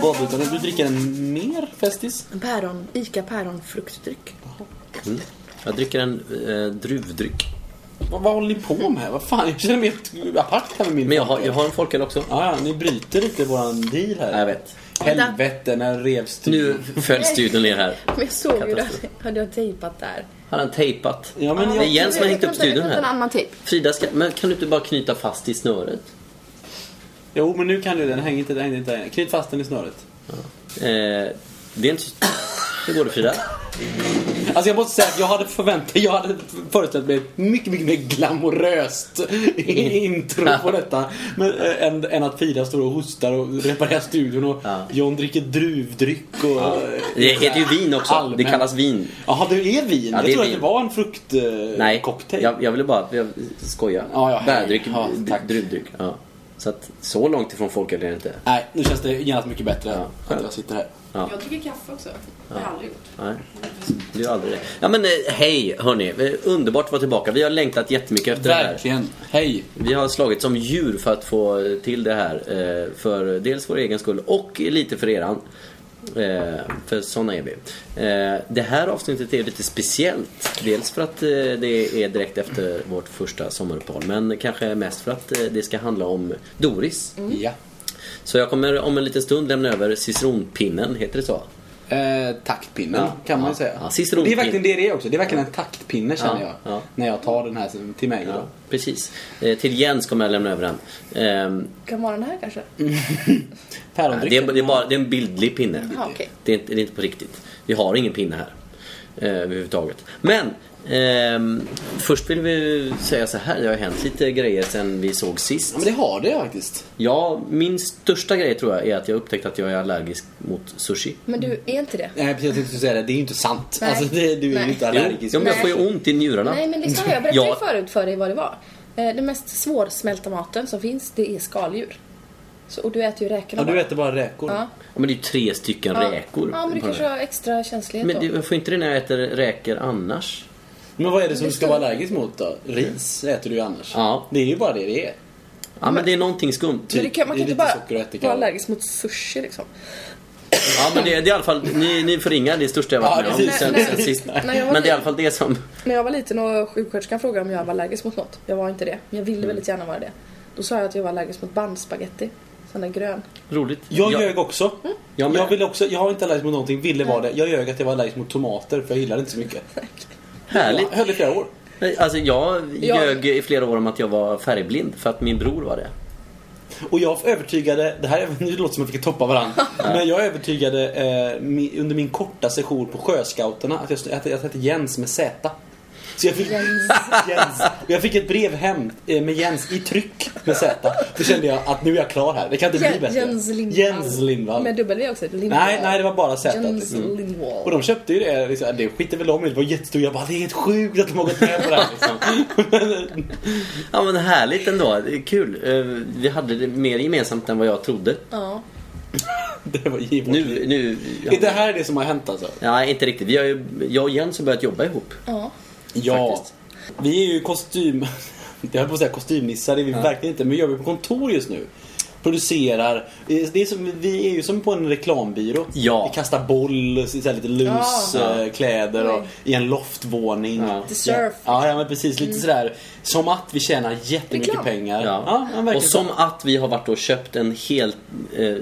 Vad utan du dricker en mer Festis? Päron, Ica päron fruktdryck. Mm. Jag dricker en eh, druvdryck. Vad, vad håller ni på med? Vad fan, jag känner mig helt apart här med min Men jag har, jag har en folköl också. Ja, ja, ni bryter lite våran deal här. Ja, jag vet. Helvete, när revs du? Nu föll studion ner här. Men jag såg ju det. Hade jag tejpat där? Har han tejpat? Ja, men Det är jag... Jens som har hängt upp studion En här. annan tejp. Frida, ska, men kan du inte bara knyta fast i snöret? Jo, men nu kan du den. Hänger inte, den hänger inte. Knyt fast den i snöret. Eh, det är inte... Hur går det Frida? Alltså jag måste säga att jag hade förväntat jag hade föreställt mig mycket, mycket mer glamoröst intro på detta. Men, äh, än, än att Frida står och hostar och reparerar studion och Ja. John dricker druvdryck och... Ja. eh, Det heter ju vin också. allmänt. Det kallas vin. Jaha, det är vin? Ja, jag det är tror att det var en fruktcocktail. Eh, Nej, cocktail. jag, jag ville bara jag skoja. Ja, ja. Bärdryck, Ja, druvdryck. Ja. Så att så långt ifrån folköl är det inte. Nej, nu känns det genast mycket bättre Ja. att jag sitter här. Ja. Jag dricker kaffe också. Det har jag aldrig gjort. Nej, det ju aldrig det. Ja men eh, hej hörni, Eh, underbart att vara tillbaka. Vi har längtat jättemycket efter det här. Verkligen. Hej. Vi har slagit som djur för att få till det här. eh, För dels vår egen skull och lite för eran. Eh, För såna är vi. Eh, Det här avsnittet är lite speciellt. Dels för att eh, det är direkt efter vårt första sommaruppehåll. Men kanske mest för att eh, det ska handla om Doris. Ja. Så jag kommer om en liten stund lämna över citronpinnen, heter det så? Eh, taktpinnen Ja. kan man ju säga. Ja, det är verkligen det det är också. Det är verkligen en taktpinne känner Ja, jag. ja. När jag tar den här till mig. Ja, Då. precis. Eh, Till Jens kommer jag lämna över den. Ehm, Kan vara den här kanske? det, är, det, är bara, det är en bildlig pinne. Jaha, okej. det, är inte, det är inte på riktigt. Vi har ingen pinne här. Eh, överhuvudtaget. Men ehm, först vill vi säga så här. Det har hänt lite grejer sen vi såg sist. Ja, men det har det faktiskt. Ja, min största grej tror jag är att jag upptäckt att jag är allergisk mot sushi. Men du är inte det? Nej, precis. Jag tänkte säga det. Det är ju inte sant. Nej. Alltså, det, du är ju inte Jo, allergisk. ja, men jag får ju ont i njurarna. Nej men liksom jag berättade Ja. ju förut för dig vad det var. Eh, Den mest svårsmälta maten som finns det är skaldjur. Så, och du äter ju räkorna Ja, du äter bara räkor. Ja. Ja, men det är ju tre stycken Ja. räkor. Ja men du kanske har extra känslighet Men då. jag får inte det när jag äter räkor annars. Men vad är det som du ska vara allergisk mot då? Ris äter du ju annars. Ja. Det är ju bara det det är. Ja, men det är någonting skumt. Men det kan, man det är kan inte bara vara allergisk mot sushi liksom. Ja, men det, det är i alla fall, ni, ni förringar det största jag varit Ja, med om sen, Nej, sen nej. sist. Nej, jag Men det är i alla fall det som... När jag var liten och sjuksköterskan frågade om jag var allergisk mot något. Jag var inte det. Men jag ville väldigt gärna vara det. Då sa jag att jag var allergisk mot bandspaghetti. Sån där grön. Roligt. Jag Ja, ljög också. Jag med. jag, ville också. jag har inte allergisk mot någonting, ville vara det. Jag ljög att jag var allergisk mot tomater för jag gillar inte så mycket. Härligt. Jag höll i flera år. Alltså jag Ja. ljög i flera år om att jag var färgblind för att min bror var det. Och jag övertygade, det här är- nu låter som att vi ska toppa varandra. Men jag övertygade eh, under min korta session på Sjöscouterna att jag, att jag hette Jens med Z. Så jag fick, Jens. Jens. Och jag fick ett brev hem eh, med Jens i tryck med Z. Då kände jag att nu är jag klar här. Det kan inte bli bättre. Jens Lindvall. Jens Lindvall. Med dubbel också. Lindvall. Nej, nej, det var bara Z. Jens. Lindvall. Och de köpte ju det. Liksom, det skiter väl om i. Det var jättestort. Jag bara, det är helt sjukt att de har gått med på det här. Liksom. Ja men härligt ändå. Det är kul. Eh, Vi hade det mer gemensamt än vad jag trodde. Ja. det var givet. Nu, nu... Är det här det som har hänt alltså? Nej, inte riktigt. Vi har ju, jag och Jens har börjat jobba ihop. Ja. Ja. Faktiskt. Vi är ju kostym... Jag höll på att säga kostymnissar, det är vi verkligen inte. Men vi jobbar på kontor just nu. Producerar. Det är som, vi är ju som på en reklambyrå. Ja. Vi kastar boll, så lite loose Ja. eh, kläder och i en loftvåning. Ja. The surf. Ja, ja men precis. Lite sådär. Som att vi tjänar jättemycket Reklam. pengar. Ja. ja och som så. att vi har varit och köpt en helt... Eh,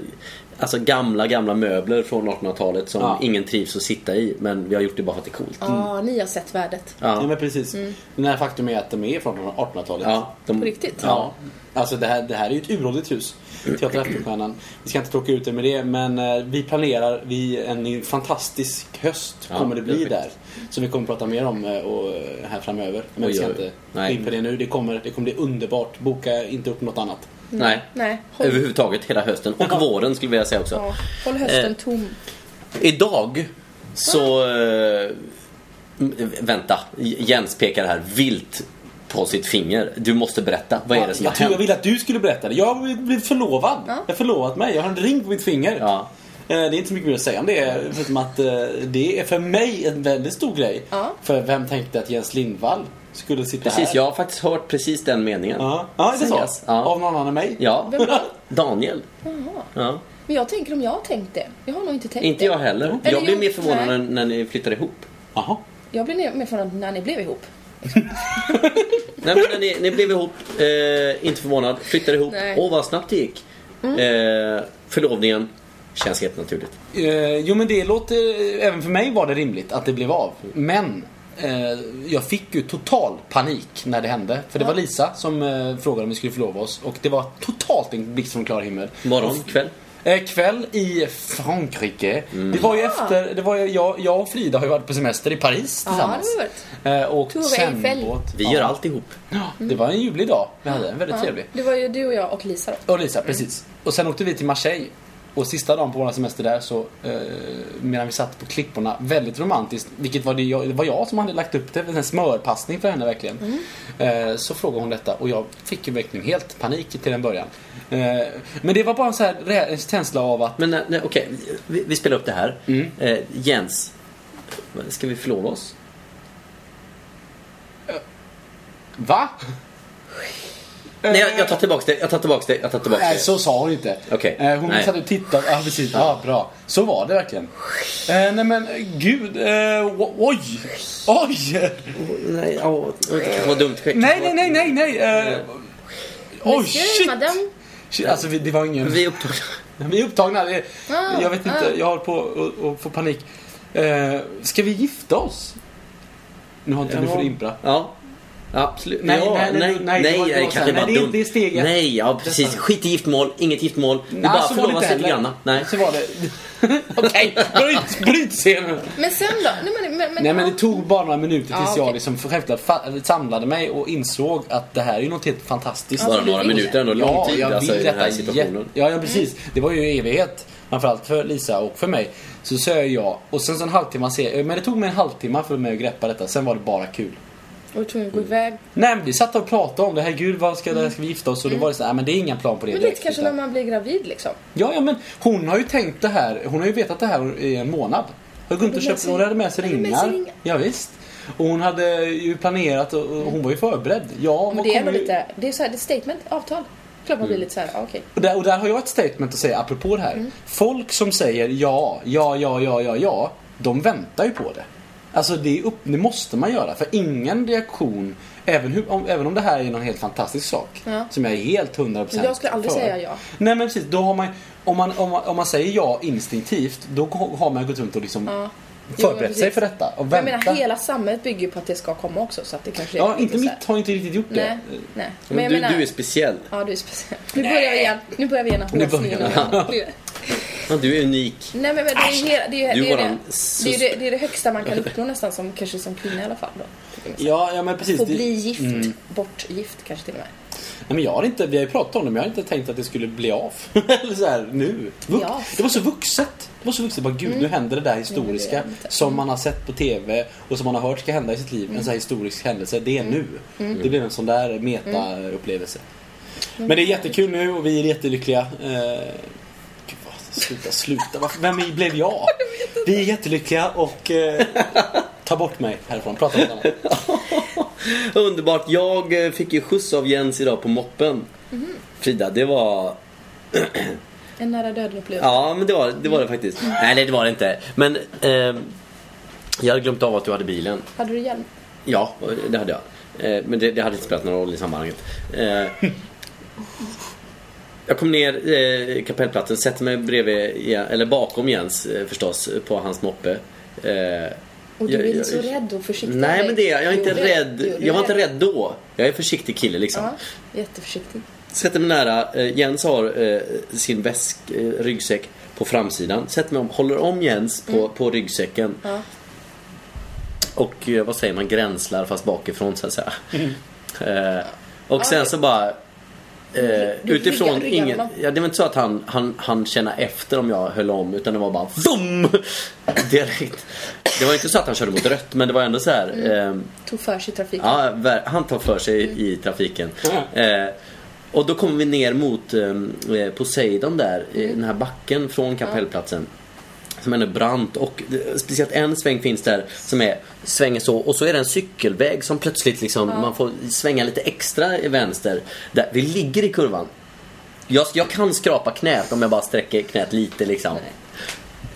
alltså gamla, gamla möbler från 1800-talet som Ja. ingen trivs att sitta i. Men vi har gjort det bara för att det är coolt. Ja, ni har sett värdet. Ja, Ja. men precis. Den här faktum är att de är från 1800-talet. Ja, de, På riktigt? Ja. Alltså det här, det här är ju ett uråldrigt hus. Teater Aftonstjärnan. Vi ska inte tråka ut det med det men eh, vi planerar vi en fantastisk höst Ja, kommer det det bli fint. där. Som vi kommer prata mer om eh, och, eh, här framöver. Men Oj, vi ska oj, inte gå in på det nu. Det kommer, det kommer bli underbart. Boka inte upp något annat. Nej. Nej. Håll, Överhuvudtaget hela hösten. Och Ja. våren skulle jag vilja säga också. ja, håll hösten Eh. tom. Idag så eh, Vänta, Jens pekar här vilt på sitt finger. Du måste berätta. Vad är det som jag har tror jag hänt? ville att du skulle berätta det. Jag har blivit förlovad. Ja. Jag har förlovat mig. Jag har en ring på mitt finger. Ja. Eh, Det är inte så mycket mer att säga om det. Förutom att eh, det är för mig en väldigt stor grej. Ja. För vem tänkte att Jens Lindvall skulle sitta Precis, här? jag har faktiskt hört precis den meningen. Ja, ja det är så. Ja. Av någon annan än mig? Ja, Vem då? Daniel. Jaha. Ja. Men jag tänker om jag har tänkt det. Jag har nog inte tänkt Inte det. jag heller. Eller Jag blev mer förvånad när, när ni flyttade ihop. Jaha. Jag blev mer förvånad när ni blev ihop. Nej, men när ni, ni blev ihop, eh, inte förvånad, flyttade ihop. Nej. Åh, vad snabbt det gick. Eh, förlovningen känns helt naturligt. Eh, jo men det låter, även för mig var det rimligt att det blev av. Men eh, jag fick ju total panik när det hände. För det var Lisa som eh, frågade om vi skulle förlova oss. Och det var totalt en blixt från klar himmel. Morgon, kväll. Eh, kväll i Frankrike. Mm. Det var ju efter, det var ju, jag, jag och Frida har ju varit på semester i Paris Ja, tillsammans. det har vi Eh, och sen båt. Vi ja. gör allt ihop. Ja, det var en ljuvlig dag vi hade. Väldigt Ja. trevlig. Det var ju du och jag och Lisa då. Och Lisa, precis. Och sen åkte vi till Marseille. Och sista dagen på vår semester där så, eh, medan vi satt på klipporna, väldigt romantiskt, vilket var det, jag, det var jag som hade lagt upp det, en smörpassning för henne verkligen. Eh, så frågade hon detta och jag fick ju verkligen helt panik till en början. Eh, men det var bara en så här en känsla av att, Men nej, okej, vi, vi spelar upp det här. Mm. Eh, Jens, ska vi förlova oss? va? Nej, jag, jag tar tillbaka det. Jag tar tillbaka det. Jag tar tillbaka Nej, det. så sa hon inte. Okej. Eh, hon Nej. satt och tittade. Ja, precis. Ja, bra. Så var det verkligen. Eh, nej men gud. Eh, o- oj! Oj! Nej, åh, vara dumt. Nej, nej, nej, nej, nej. Eh, oj, shit! Alltså, vi- det var ingen... Vi är upptagna. Vi är upptagna. Ah, jag vet inte, ah. jag håller på att- få panik. Eh, ska vi gifta oss? Nu har inte du för impra. Ja. Absolut. Nej, ja, nej, nej, nej, nej, nej, var kanske bara nej, dumt. det är steg ett. Nej, ja precis. Detta. Skit i giftmål, inget giftmål. Vi bara så var det förlovas inte lite grann. Nej. Så var det. Okej, bryt, bryt scenen. Men sen då? Nej men, men, Nej men det tog bara några minuter tills Ja, jag okej. liksom självklart samlade mig och insåg att det här är ju något helt fantastiskt. Bara några minuter ändå. Lång tid jag alltså, i den här situationen. Ja, ja precis. Det var ju evighet. Framförallt för Lisa och för mig. Så sa jag ja. Och sen så en halvtimme Men det tog mig en halvtimme för mig att greppa detta. Sen var det bara kul. Och vi tvungen att gå iväg. Nej men vi satt och pratade om det. Herregud, vad ska, där ska vi gifta oss? Och då var det så här, "Nej, men det är ingen plan på det Men lite kanske utan- när man blir gravid liksom. Ja, ja, men hon har ju tänkt det här. Hon har ju vetat det här i en månad. Och med köpt, sig- hon hade med sig hade med ringar. sig ringar. Ja, visst. Och hon hade ju planerat och, hon var ju förberedd. Ja, Men det är ju- lite, det är så här, det är statement, avtal. Klart man blir lite så här, okej. Och där, och där har jag ett statement att säga apropå det här. Mm. Folk som säger ja, ja, ja, ja, ja, ja. De väntar ju på det. Alltså det, är upp, det måste man göra. För ingen reaktion, även, hur, om, även om det här är någon helt fantastisk sak. Ja. Som jag är helt 100% Men jag skulle aldrig för. säga ja. Nej men precis, då har man, om, man, om, man, om man säger ja instinktivt, då har man gått runt och liksom Ja. Förberett sig för detta. Och Men jag vänta. menar hela samhället bygger ju på att det ska komma också så att det kanske Ja, inte mitt har inte riktigt gjort det. Nej, nej. Men du, menar, du är speciell. Ja, du är speciell. Nu börjar vi igen. Nu börjar vi igen Nu börjar igen. Ja, du är unik. Nej men, men det är ju hela- det är ju Du det, är våran det, det, är det, det är det högsta man kan uppnå nästan som kanske som kvinna i alla fall då. Ja, ja men precis. Få bli gift, Mm. bortgift kanske till och med. Nej, men jag har inte, vi har ju pratat om det men jag har inte tänkt att det skulle bli av. Eller så här, nu. Vux, Ja. Det var så vuxet. Det var så vuxet. Bara, Gud, nu händer det där historiska det. som man har sett på TV och som man har hört ska hända i sitt liv. En sån här historisk händelse. Det är nu. Det blev en sån där meta-upplevelse. Men det är jättekul nu och vi är jättelyckliga. Eh, sluta, sluta. Varför, vem blev jag? Vi är jättelyckliga och eh, ta bort mig härifrån. Prata om något annat. Underbart. Jag eh, fick ju skjuts av Jens idag på moppen. Frida, det var... En nära döden upplevelse. Ja, men det var det, var det faktiskt. Nej, nej, det var det inte. Men eh, jag hade glömt av att du hade bilen. Hade du hjälm? Ja, det hade jag. Eh, Men det, det hade inte spelat någon roll i sammanhanget. Jag kom ner eh, kapellplatsen, sätter mig bredvid, eller bakom Jens eh, förstås, på hans moppe. Eh, Och du är jag- så rädd och försiktig. Nej men det är jag. Är inte rädd. Jag var inte rädd då. Jag är en försiktig kille liksom. Ja, jätteförsiktig. Sätter mig nära. Eh, Jens har eh, sin väsk, eh, ryggsäck på framsidan. Sätter mig om, håller om Jens på, på ryggsäcken. Ja. Och vad säger man, gränslar fast bakifrån så att säga. Mm. Eh, och sen så bara Eh, Du utifrån ingen... Ja, det var inte så att han, han, han känna efter om jag höll om utan det var bara VOOM! Direkt. Det var inte så att han körde mot rött men det var ändå så här. Mm. ehm, Tog för sig i trafiken. Ja, han tar för sig i trafiken. Eh, och då kommer vi ner mot eh, Poseidon där, i den här backen från kapellplatsen. Som är brant och speciellt en sväng finns där som är svänger så och så är det en cykelväg som plötsligt liksom man får svänga lite extra i vänster. Där, vi ligger i kurvan. Jag, jag kan skrapa knät om jag bara sträcker knät lite liksom. Nej.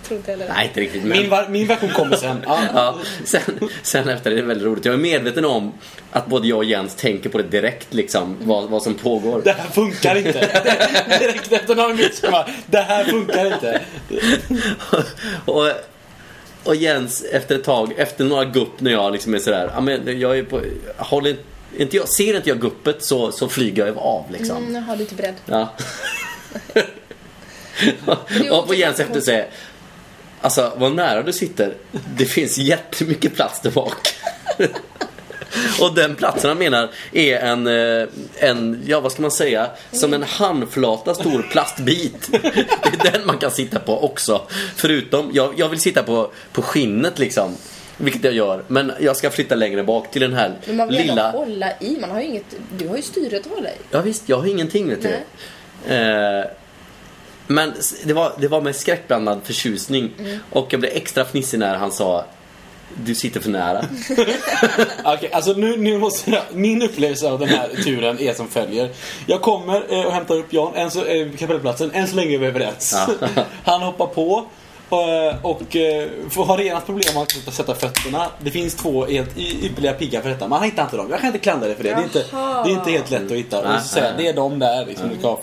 Tror inte heller det. Nej, inte riktigt. Men... Min, var- min version kommer sen. Ja. Ja, sen, sen efter är det väldigt roligt. Jag är medveten om att både jag och Jens tänker på det direkt liksom, vad, vad som pågår. Det här funkar inte. Direkt efter några minuter bara, det här funkar inte. och, och Jens efter ett tag, efter några gupp när jag liksom är sådär, ja men jag är på, håller inte jag, ser inte jag guppet så, så flyger jag av liksom. Mm, jag har lite bredd. Ja. är och på Jens efter säger Alltså vad nära du sitter. Det finns jättemycket plats där bak. Och den platsen han menar är en, eh, en, ja vad ska man säga, som en handflata stor plastbit. Det är den man kan sitta på också. Förutom, jag, jag vill sitta på, på skinnet liksom. Vilket jag gör. Men jag ska flytta längre bak till den här Men man vill lilla... hålla i. Man har ju inget... Du har ju styret att hålla i. Ja visst, jag har ingenting vet du. Eh, men det var, det var med skräckblandad förtjusning. Och jag blev extra fnissig när han sa Du sitter för nära. Okej, alltså nu, nu måste jag, min upplevelse av den här turen är som följer. Jag kommer eh, och hämtar upp Jan, än så, eh, kapellplatsen, än så länge är vi överens. Ja. Han hoppar på och eh, får ha rena problem med att sätta fötterna. Det finns två helt ypperliga piggar för detta. Man hittar inte dem. Jag kan inte klandra dig för det. Det är inte, det är inte helt lätt att hitta. Nej, Och så säga, det är de där liksom, du ska ha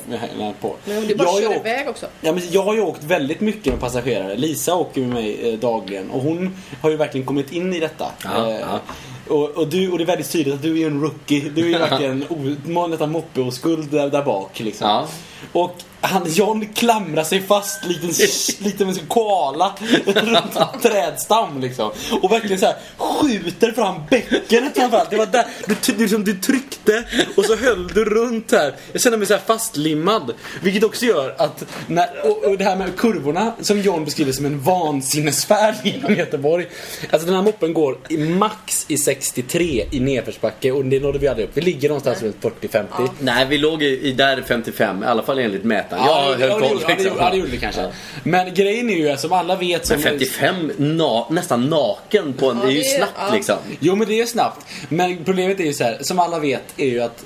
på. Men det är bara Jag har att åkt- iväg också. Ja, men jag har ju åkt väldigt mycket med passagerare. Lisa åker med mig eh, dagligen och hon har ju verkligen kommit in i detta. Ja, Eh, ja. Och, och, du, och det är väldigt tydligt att du är en rookie. Du är ju verkligen nästan moppeoskuld där, där bak. Liksom. Ja. Och han, John klamrar sig fast likt en, likt en koala runt en trädstam liksom. Och verkligen så här skjuter fram bäckenet framförallt. Det var där du, du, liksom, du tryckte och så höll du runt här. Jag kände mig så här fastlimmad. Vilket också gör att, när, och, och det här med kurvorna som John beskriver som en vansinnesfärd genom Göteborg. Alltså den här moppen går i max i 63 i nedförsbacke och det nådde vi aldrig upp. Vi ligger någonstans runt 40-50. Nej, vi låg i, i där 55, i alla fall enligt mätaren. Ja, jag det, höll ja, koll det, ja, det, liksom. ja, det gjorde vi kanske. Ja. Men grejen är ju som alla vet som... Men 55, na, nästan naken på en, Ja, det är ju snabbt ja. liksom. Jo men det är snabbt. Men problemet är ju så här, som alla vet är ju att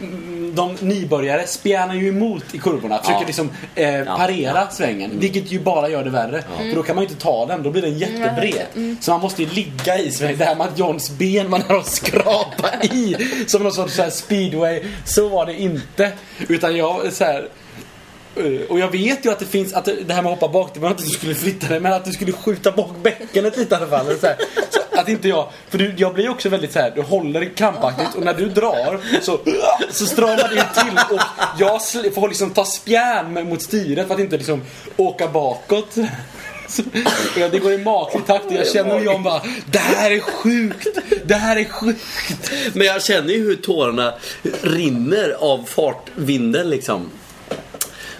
mm, de nybörjare spjärnar ju emot i kurvorna. Försöker Ja. liksom eh, parera svängen. Vilket ju bara gör det värre. För då kan man ju inte ta den, då blir den jättebred. Så man måste ju ligga i svängen. Det här med att Johns ben var nära att skrapa i. Som någon sorts så här speedway. Så var det inte. Utan jag så här. Eh, och jag vet ju att det finns, att det här med att hoppa bak, det var inte att du skulle flytta dig men att du skulle skjuta bak bäckenet lite i alla fall. Så här. Så att inte jag, för du, jag blir också väldigt så här, du håller krampaktigt och när du drar så, så stramar det ju till och jag får liksom ta spjärn mot styret för att inte liksom åka bakåt. Så, det går i maklig takt och jag känner hur John bara, det här är sjukt, det här är sjukt. Men jag känner ju hur tårarna rinner av fartvinden liksom.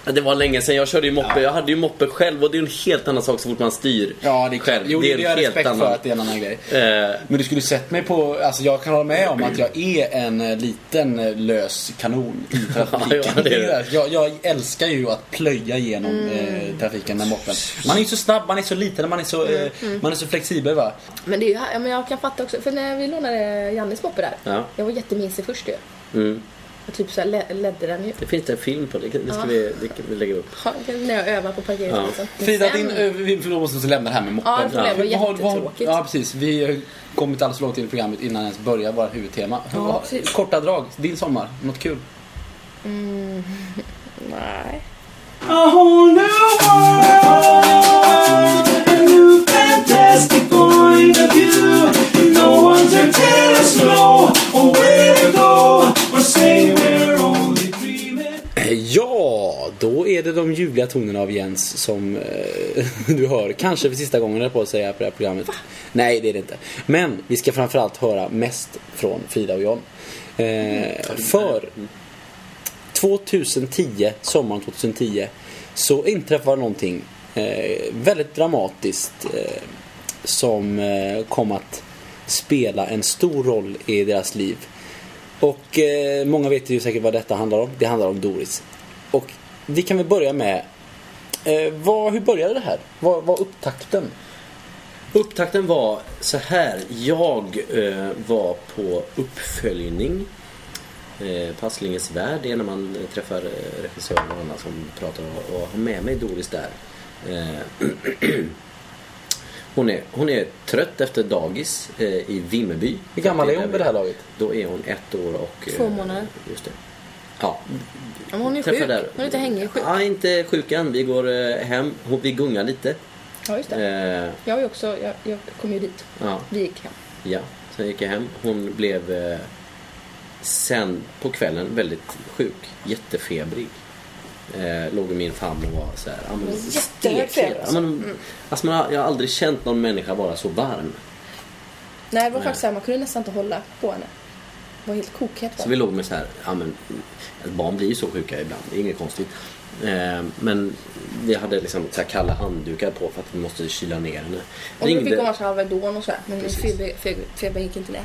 Ja, Det var länge sedan jag körde ju moppe. Jag hade ju moppe själv och det är en helt annan sak så fort man styr Ja, det är själv. Jo, det, en det har jag helt respekt annan- för att det är en annan grej. Eh, Men du skulle sett mig på, alltså jag kan hålla med om att jag är en eh, liten eh, lös kanon i trafiken. Ja, det är det. jag, jag älskar ju att plöja igenom eh, trafiken med moppen. Man är ju så snabb, man är så liten, man är så, eh, man är så flexibel va. Men det är ju, ja, men jag kan fatta också, för när vi lånade Jannes moppe där. Ja. Jag var jättemesig först ju. Mm. Och typ så här le- ledde den ju. Det finns en film på det. Det ska Ja. vi, det kan vi lägga upp. Ja, När jag övar på parkeringsplatsen. Men Frida, sen- din, eh, vi måste lämna det här med moppen. Ja, det var vad- jättetråkigt. Ja, precis. Vi har kommit alldeles för långt in i programmet innan ens börjar våra huvudtema. Ja. Korta drag, din sommar, något kul? Nej. A whole new world, a new fantastic point of view. No one to tell us no, or where to go, or say Ja, då är det de ljuvliga tonerna av Jens som eh, du hör. Kanske för sista gången på att säga på det här programmet. Nej, det är det inte. Men vi ska framförallt höra mest från Frida och John. Eh, för 2010, sommaren 2010, så inträffade någonting eh, väldigt dramatiskt eh, som eh, kom att spela en stor roll i deras liv. Och eh, många vet ju säkert vad detta handlar om. Det handlar om Doris. Vi kan väl börja med, eh, vad, hur började det här? Vad var upptakten? Upptakten var så här. Jag eh, var på uppföljning. Eh, Passlingens värld, det är när man eh, träffar eh, regissörer och andra som pratar och, och har med mig Doris där. Eh, hon, är, hon är trött efter dagis eh, i Vimmerby. Hur gammal är hon vid det här laget? Då är hon ett år och... Två månader. Just det. Ja, men hon är sjuk. där. Hon är lite hängig sjuk. Ja, inte sjuk än. Vi går eh, hem. Vi gungar lite. Ja, just det. Eh, Jag, är också, jag, jag kom ju dit. ja. Vi gick hem. Ja, sen gick jag hem. Hon blev eh, sen på kvällen väldigt sjuk. Jättefebrig. Eh, låg i min famn och var så här, ja, men, Jättehög feber, stekhet. alltså. Ja, men, alltså man jag har aldrig känt någon människa vara så varm. Nej, det var faktiskt så här, man kunde nästan inte hålla på henne. Var helt kokhet Så vi låg med så här, ja men ett barn blir ju så sjuka ibland, det är inget konstigt. Eh, men vi hade liksom så här kalla handdukar på för att vi måste kyla ner henne. Och vi fick Ringde- massa Alvedon och sådär. Men Precis. feber, feber, feber gick inte ner.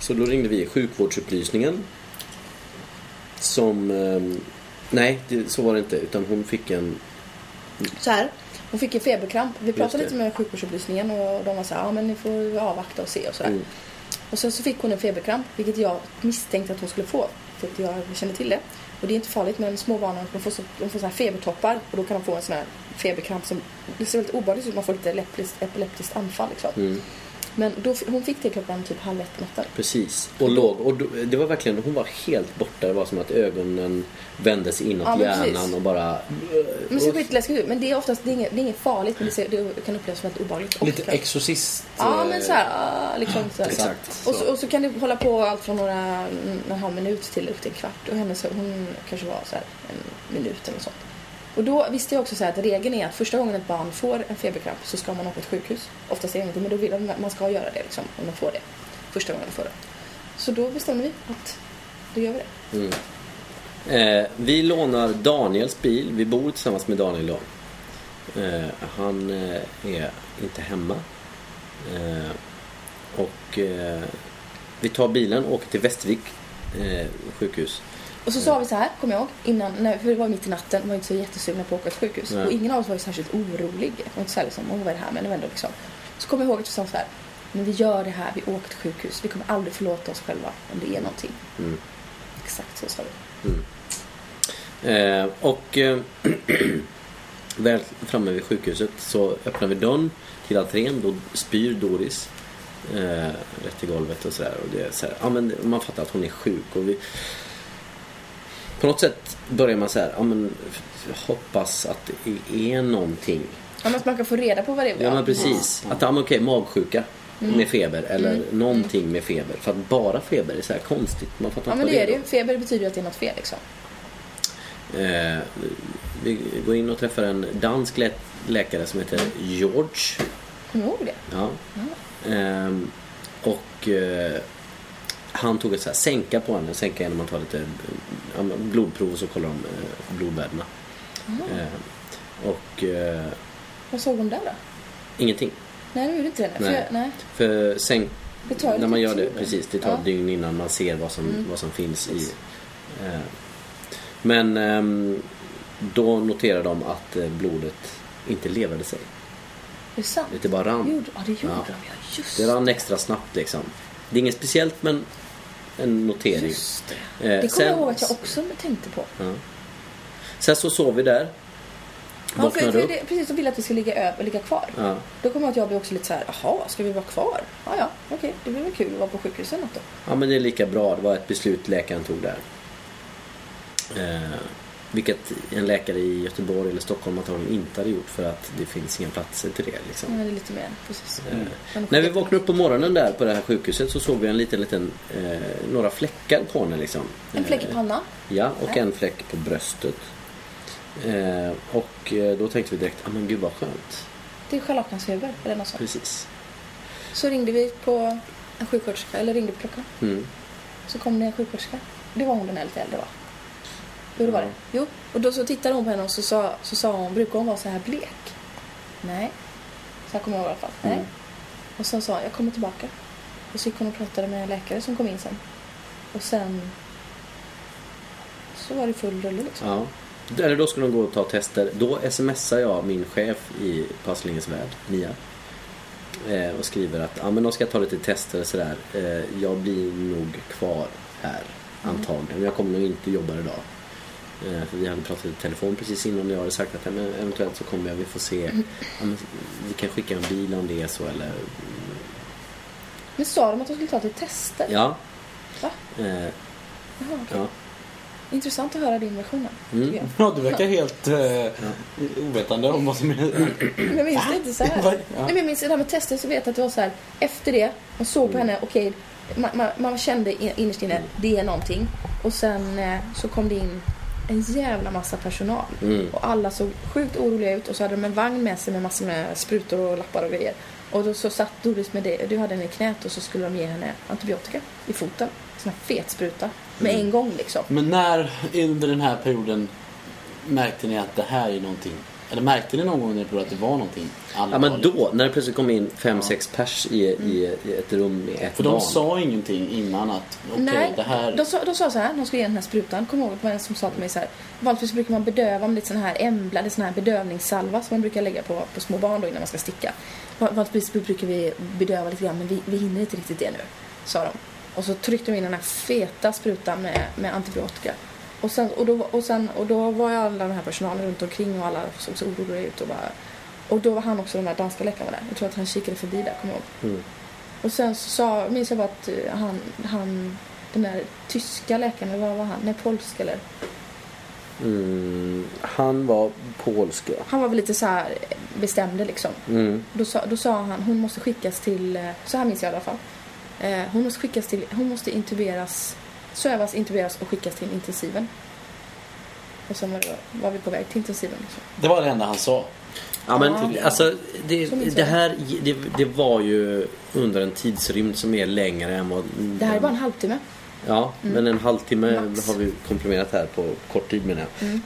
Så då ringde vi sjukvårdsupplysningen. Som... ehm, nej, det, så var det inte. Utan hon fick en... Så här. Hon fick en feberkramp. Vi pratade lite med sjukvårdsupplysningen och de var så här, ja men ni får avvakta och se och sådär. Mm. Och sen så fick hon en feberkramp, vilket jag misstänkte att hon skulle få. För att jag kände till det. Och det är inte farligt men små barn de får, så, de får så här febertoppar och då kan de få en sån här feberkramp som det ser väldigt obehagligt ut. Man får lite epileptiskt, epileptiskt anfall liksom. Mm, men då, hon fick det klockan typ halv ett på natten. precis. Och låg. Och då, det var verkligen... Hon var helt borta. Det var som att ögonen vände sig inåt Ja, hjärnan precis. och bara... Men det ser skitläskigt ut. Men det är oftast det är inget, det är inget farligt men det, ser, det kan upplevas som väldigt obehagligt. Lite exorcist... Ja eh, men så här, ah, liksom så här. Exakt. Och så, och så kan det hålla på allt från några, en halv minut till upp till en kvart. Och hennes, hon kanske var så här en minut eller sånt. Och då visste jag också så här att regeln är att första gången ett barn får en feberkramp så ska man åka till sjukhus. Oftast är det inte, men då vill man, man ska göra det liksom, om de får det. Första gången de får det. Så då bestämde vi att då gör vi det. Mm. Eh, vi lånar Daniels bil. Vi bor tillsammans med Daniel då. Eh, han eh, är inte hemma. Eh, och eh, vi tar bilen och åker till Västervik eh, sjukhus. Och så sa vi så här, kommer jag ihåg, innan, när, för det var mitt i natten, var inte så jättesugna på att åka till sjukhus. Nej. Och ingen av oss var ju särskilt orolig. Det var inte så här liksom, åh vad är det här? Men det var ändå liksom. Så kommer jag ihåg att vi sa så här, men vi gör det här, vi åker till sjukhus. Vi kommer aldrig förlåta oss själva om det är någonting. Mm. Exakt så sa vi. Eh, och eh, väl framme vid sjukhuset så öppnar vi dörren till entrén. Då spyr Doris eh, rätt i golvet och sådär. Och det är så här, ja, men man fattar att hon är sjuk. Och vi, på något sätt börjar man så här, ja, men, hoppas att det är någonting. Ja, men att man kan få reda på vad det är. Ja men precis. Att ja, men okej, magsjuka med feber eller någonting med feber. För att bara feber är så här konstigt. Man fattar Ja men det är det ju. Feber betyder ju att det är något fel liksom. Eh, vi går in och träffar en dansk lä- läkare som heter George. Kommer du ihåg det? Ja. Ehm, och eh, han tog ett så här sänka på henne. Sänka när man tar lite blodprov och så kollar de eh, blodvärdena. Ehm, och eh, Vad såg hon där då? ingenting. Nej, de gjorde inte det. Nej. För, nej. För sänk, Det tar när man gör det, precis, det tar Ja. ett dygn innan man ser vad som, Mm. vad som finns i. Eh, men ehm, då noterar de att blodet inte levade sig. Det är sant. Det bara rann. Gjorde, ja, det gjorde Ja. de. Ja, just Det rann extra snabbt liksom. Det är inget speciellt men en notering. Just det. Eh, Det kommer sen, jag ihåg att jag också tänkte på. Ja. Sen så sov vi där. Ja, för, för det, precis, de ville att vi skulle ligga, över, ligga kvar. Ja. Då kommer jag att jag blir också lite så här, jaha, ska vi vara kvar? Ja, ja, okej, det blir väl kul att vara på sjukhuset något då. ja men det är lika bra. Det var ett beslut läkaren tog där. Eh, vilket en läkare i Göteborg eller Stockholm antagligen inte hade gjort för att det finns inga platser till det. Liksom. Ja, det är lite mer, precis. Eh, Men- När vi vaknade upp på morgonen där på det här sjukhuset så såg vi en liten, liten eh, några fläckar på henne liksom. En fläck i Eh, pannan. Ja, och Ja. en fläck på bröstet. Eh, och eh, då tänkte vi direkt, ah, men gud vad skönt. Det är scharlakansfeber eller något sånt. Precis. Så ringde vi på en sjuksköterska, eller ringde på klockan. Mm. Så kom det en sjuksköterska. Det var hon den lite äldre va? Jo, det var det. Jo, och då så tittade hon på henne och så sa, så sa hon, brukar hon vara så här blek? Nej. Så här kommer jag ihåg i alla fall. Nej. Mm. Och sen sa hon, jag kommer tillbaka. Och så gick hon och pratade med en läkare som kom in sen. Och sen så var det full rulle liksom. Ja. Eller då skulle de gå och ta tester. Då smsar jag min chef i Passlingens värld, Mia. Eh, och skriver att ja, men de ska ta lite tester och sådär. Eh, jag blir nog kvar här antagligen. Jag kommer nog inte jobba idag. Eh, för vi hade pratat i telefon precis innan och jag hade sagt att ja, men eventuellt så kommer jag, vi får se. Ja, men, vi kan skicka en bil om det är så eller Men sa de att de skulle ta lite tester? ja. Va? Eh, Jaha, okej. ja. Intressant att höra din version här, Mm. Ja, du verkar helt eh, ovetande om vad som är... Men jag minns det inte så här. Va? Nej, Ja. men jag minns det där med tester så vet jag att det var så här. Efter det, man såg på henne, okej, man, man, man kände in- innerst inne, det är någonting. Och sen eh, så kom det in en jävla massa personal. Mm. Och alla såg sjukt oroliga ut och så hade de en vagn med sig med massor med sprutor och lappar och grejer. Och då så satt Doris med det, du hade henne i knät och så skulle de ge henne antibiotika i foten. Sån här fet spruta. Med en gång liksom. Men när under den här perioden märkte ni att det här är någonting? Eller märkte ni någon gång under perioden att det var någonting ja allvarligt? men då, när det plötsligt kom in fem sex pers i, i, i ett rum med ett För de barn. sa ingenting innan att okej, Nej, det här... de, sa, de sa så här, de skulle ge den här sprutan. Kommer ihåg en som sa till mig så här. Vanligtvis brukar man bedöva med lite sån här embla, det sån här bedövningssalva som man brukar lägga på, på små barn då innan man ska sticka. Vanligtvis brukar vi bedöva lite grann men vi, vi hinner inte riktigt det nu, sa de. Och så tryckte de in den här feta sprutan med, med antibiotika. Och, sen, och, då, och, sen, och då var ju alla den här personalen runt omkring och alla såg så oroliga ut och bara... Och då var han också, den där danska läkaren var där. Jag tror att han kikade förbi där, kommer jag ihåg. Mm. Och sen så sa, minns jag bara att eh, han, han, den där tyska läkaren, eller vad var han? Nej, polsk eller? Mm, han var polsk ja. Han var väl lite så här bestämde liksom. Mm. Då sa, då sa han, hon måste skickas till, eh, så här minns jag i alla fall. Eh, hon måste skickas till, hon måste intuberas, sövas, intuberas och skickas till intensiven. Och sen var, det, var vi på väg till intensiven. Liksom. Det var det enda han sa. Ja men alltså det, det här det, det var ju under en tidsrymd som är längre än vad... Det här är bara en halvtimme. Ja, men en halvtimme Max. har vi komprimerat här på kort tid menar jag.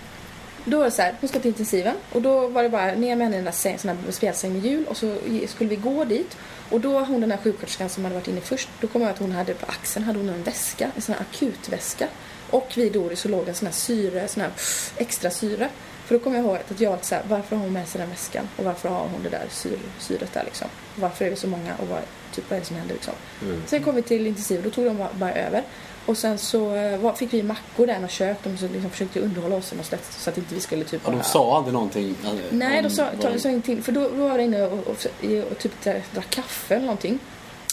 Då var det så här, hon ska till intensiven och då var det bara ner med henne i den där säng, sån här spjälsäng med hjul och så skulle vi gå dit och då hon den här sjuksköterskan som hade varit inne först, då kom jag att hon hade på axeln hade hon en väska, en sån här akutväska och vid Doris så låg en sån här syre, sån här extra syre. För då kommer jag ihåg att jag var så här, varför har hon med sig den väskan och varför har hon det där syr, syret där liksom? Varför är vi så många och vad, typ, vad är det som händer liksom? Mm. Sen kom vi till intensiv då tog de bara, bara över. Och sen så eh, var, fick vi mackor där och kök. De så liksom försökte underhålla oss något sätt så att inte vi skulle typ Och de sa aldrig någonting? Nej, de sa, de- sa ingenting. För då, då var jag inne och, och, och, och typ drack kaffe eller någonting.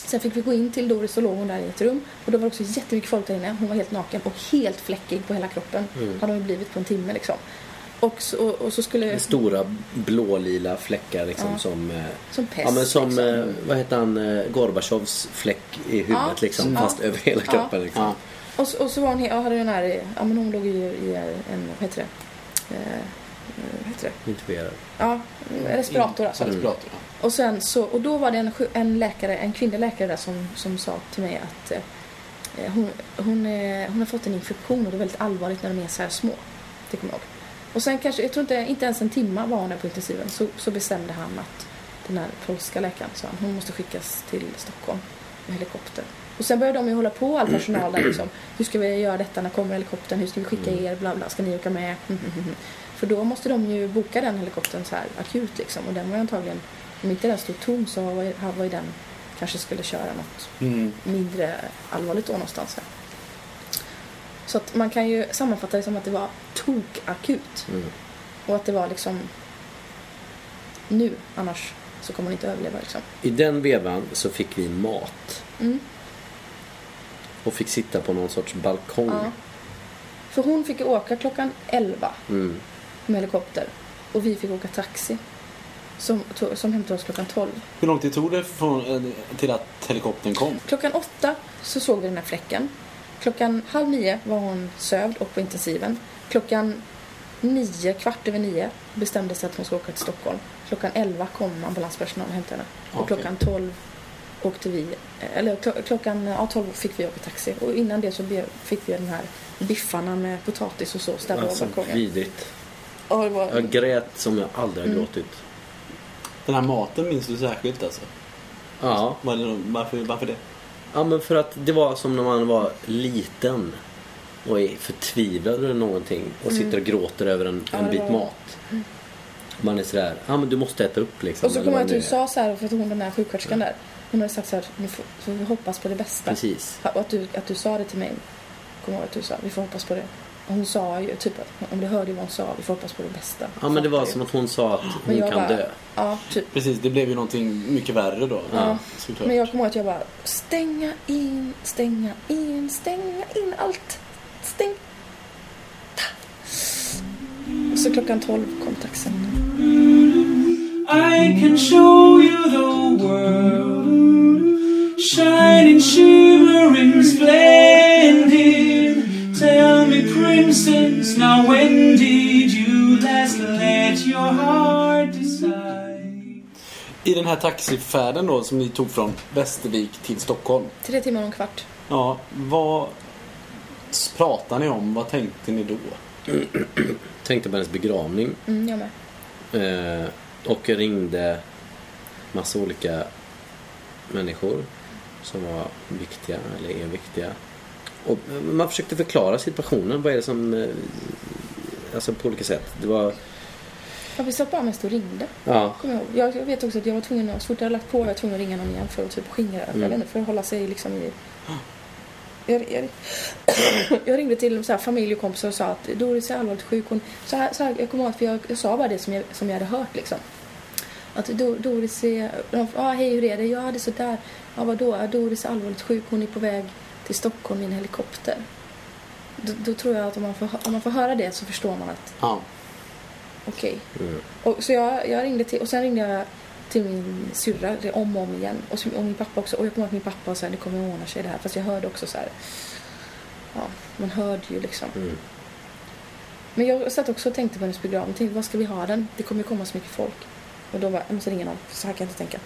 Sen fick vi gå in till Doris och låg hon där i ett rum. Och då var det också jättemycket folk där inne. Hon var helt naken och helt fläckig på hela kroppen. Mm. Hade hon ju blivit på en timme liksom. Och så, och, och så skulle... Med stora blålila fläckar liksom Ja. som... eh, Som pest. Ja men som, liksom. eh, vad heter han, eh, Gorbachevs fläck i huvudet Ja. liksom. Ja. Fast över hela Ja. kroppen liksom. Ja. Och, så- och så var hon, ja, hade den här, ja men hon låg ju i en, vad heter det? Eh, vad heter det? Intervjuad. Ja, respirator alltså. Mm. Respirator, ja. Och sen så, och då var det en, en läkare, en kvinnlig läkare där som, som sa till mig att eh, hon, hon, eh, hon har fått en infektion och det är väldigt allvarligt när de är så här små. Det kommer jag ihåg. Och sen kanske, jag tror inte, inte ens en timme var hon där på intensiven så, så bestämde han att den här polska läkaren sa han, hon måste skickas till Stockholm med helikopter. Och sen började de ju hålla på, all personal där liksom. Hur ska vi göra detta? När kommer helikoptern? Hur ska vi skicka er? Bla bla. Ska ni åka med? För då måste de ju boka den helikoptern så här akut liksom. Och den var ju antagligen, om inte den stod tom så var ju, var ju den kanske skulle köra något Mm. mindre allvarligt då någonstans. Här. Så att man kan ju sammanfatta det som att det var tokakut. Mm. Och att det var liksom nu, annars så kommer hon inte överleva liksom. I den vevan så fick vi mat. Mm. Och fick sitta på någon sorts balkong. Ja. För hon fick ju åka klockan 11 Mm. med helikopter. Och vi fick åka taxi. Som, som hämtade oss klockan 12. Hur lång tid tog det från, eh, till att helikoptern kom? Klockan 8 så såg vi den här fläcken. Klockan halv nio var hon sövd och på intensiven. Klockan nio, kvart över nio bestämde sig att hon skulle åka till Stockholm. Klockan 11 kom ambulanspersonal och hämtade henne. Och klockan 12 åkte vi, eller klo- klockan ja, 12 fick vi åka taxi. Och innan det så fick vi den här biffarna med potatis och sås där på balkongen. vidrigt. Ja, var, Jag grät som jag aldrig Mm. har gråtit. Den här maten minns du särskilt alltså? Ja. Var det, varför, varför det? Ja, men för att det var som när man var liten och är förtvivlad över någonting och sitter och gråter över en, Mm. En bit mat. Man är sådär, ja men du måste äta upp liksom. och så kommer jag att du sa så här, för att hon den här sjuksköterskan där, hon hade sagt så här, "Ni får, vi hoppas på det bästa. Precis. Och att du, att du sa det till mig. Kommer ihåg att du sa, vi får hoppas på det. Hon sa ju typ att, om du hörde vad hon sa, vi får hoppas på det bästa. Ja men det var som att hon sa att hon kan bara- dö. Ja, typ. Precis, det blev ju någonting mycket värre då. Ja. Såklart. Men jag kommer ihåg att jag bara, stänga in, stänga in, stänga in allt. Stäng. Och så klockan 12 kom taxin. I can show you the world, shining, shimmering, splendid. Tell me, princess, now when did you last let your heart decide? I den här taxifärden då som ni tog från Västervik till Stockholm. Tre timmar och en kvart. Ja, vad pratade ni om? Vad tänkte ni då? Tänkte på hennes begravning. Mm, jag med. Eh, och ringde massa olika människor som var viktiga, eller är viktiga. Och man försökte förklara situationen. Vad är det som... eh, Alltså på olika sätt. Det var... Ja, vi satt bara mest och ringde. Ja. Kommer jag, jag, jag vet också att jag var tvungen att, så fort jag hade lagt på var jag tvungen att ringa någon igen för att typ skingra, Mm. inte, för att hålla sig liksom i... Jag, jag, jag ringde till så här, familj och kompisar och sa att Doris är allvarligt sjuk. Hon, så här, så här, jag kommer ihåg att jag, jag sa bara det som jag, som jag hade hört liksom. Att Do, Doris är... Ja, ah, hej hur är det? Ja, det är sådär. Ja, vadå? Doris är allvarligt sjuk. Hon är på väg till Stockholm i en helikopter. Då, då tror jag att om man, får, om man får höra det så förstår man att Ja. okej. Mm. Och, så jag, jag ringde till, och sen ringde jag till min syrra det om och om igen. Och, så, och min pappa också. Och jag kommer ihåg att min pappa sa att det kommer att ordna sig det här. Fast jag hörde också så här. Ja, man hörde ju liksom. Mm. Men jag satt också och tänkte på hennes begravning. Tänkte, vad ska vi ha den? Det kommer ju komma så mycket folk. Och då var jag måste ringa någon. Så här kan jag inte tänka.